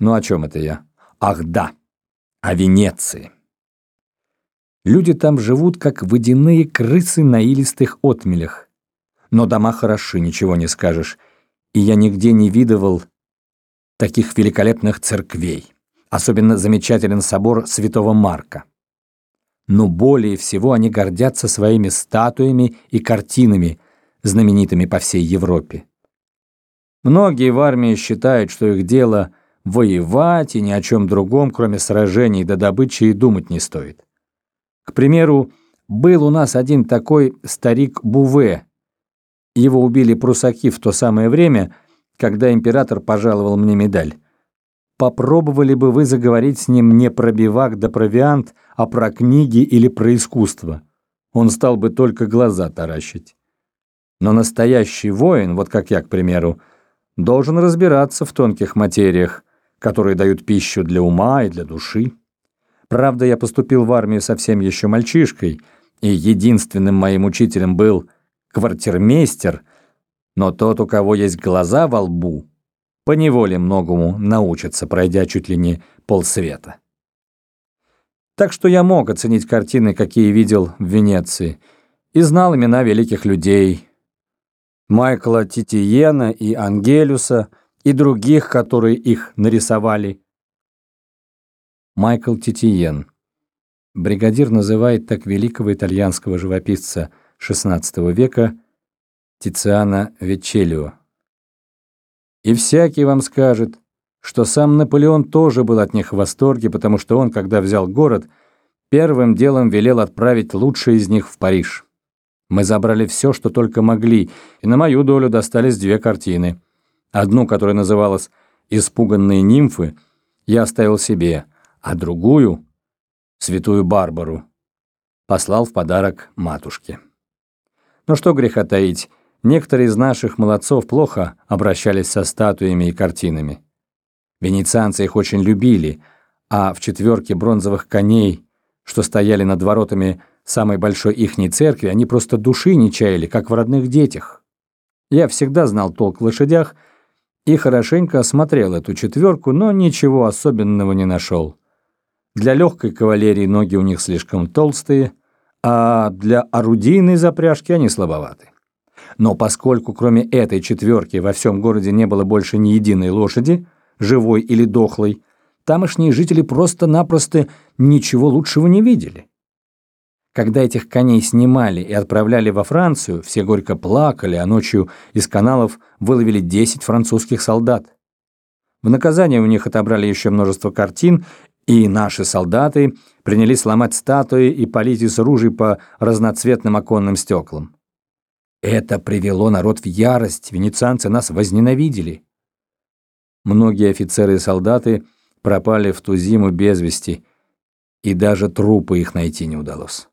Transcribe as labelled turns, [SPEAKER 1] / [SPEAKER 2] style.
[SPEAKER 1] Ну о чем это я? Ах да, о Венеции. Люди там живут, как водяные крысы на илистых отмелях. Но дома хороши, ничего не скажешь. И я нигде не видывал таких великолепных церквей. Особенно замечателен собор Святого Марка. Но более всего они гордятся своими статуями и картинами, знаменитыми по всей Европе. Многие в армии считают, что их дело воевать и ни о чем другом, кроме сражений до добычи, и думать не стоит. К примеру, был у нас один такой старик Буве. Его убили прусаки в то самое время, когда император пожаловал мне медаль. Попробовали бы вы заговорить с ним не про бивак да провиант, а про книги или про искусство. Он стал бы только глаза таращить. Но настоящий воин, вот как я, к примеру, должен разбираться в тонких материях, которые дают пищу для ума и для души. Правда, я поступил в армию совсем еще мальчишкой, и единственным моим учителем был квартирмейстер, но тот, у кого есть глаза во лбу, поневоле многому научится, пройдя чуть ли не полсвета. Так что я мог оценить картины, какие видел в Венеции, и знал имена великих людей. Майкла Титиена и Ангелюса, и других, которые их нарисовали. Майкл Титиен. Бригадир называет так великого итальянского живописца XVI века Тициана Вечелио. И всякий вам скажет, что сам Наполеон тоже был от них в восторге, потому что он, когда взял город, первым делом велел отправить лучшие из них в Париж. Мы забрали все, что только могли, и на мою долю достались две картины. Одну, которая называлась «Испуганные нимфы», я оставил себе, а другую, святую Барбару, послал в подарок матушке. Но что греха таить, Некоторые из наших молодцов плохо обращались со статуями и картинами. Венецианцы их очень любили, а в четверке бронзовых коней, что стояли над воротами самой большой ихней церкви, они просто души не чаяли, как в родных детях. Я всегда знал толк в лошадях и хорошенько осмотрел эту четверку, но ничего особенного не нашел. Для легкой кавалерии ноги у них слишком толстые, а для орудийной запряжки они слабоваты. Но поскольку кроме этой четверки во всем городе не было больше ни единой лошади, живой или дохлой, тамошние жители просто-напросто ничего лучшего не видели. Когда этих коней снимали и отправляли во Францию, все горько плакали, а ночью из каналов выловили 10 французских солдат. В наказание у них отобрали еще множество картин, и наши солдаты принялись ломать статуи и палить из ружей по разноцветным оконным стеклам. Это привело народ в ярость, венецианцы нас возненавидели. Многие офицеры и солдаты пропали в ту зиму без вести, и даже трупы их найти не удалось.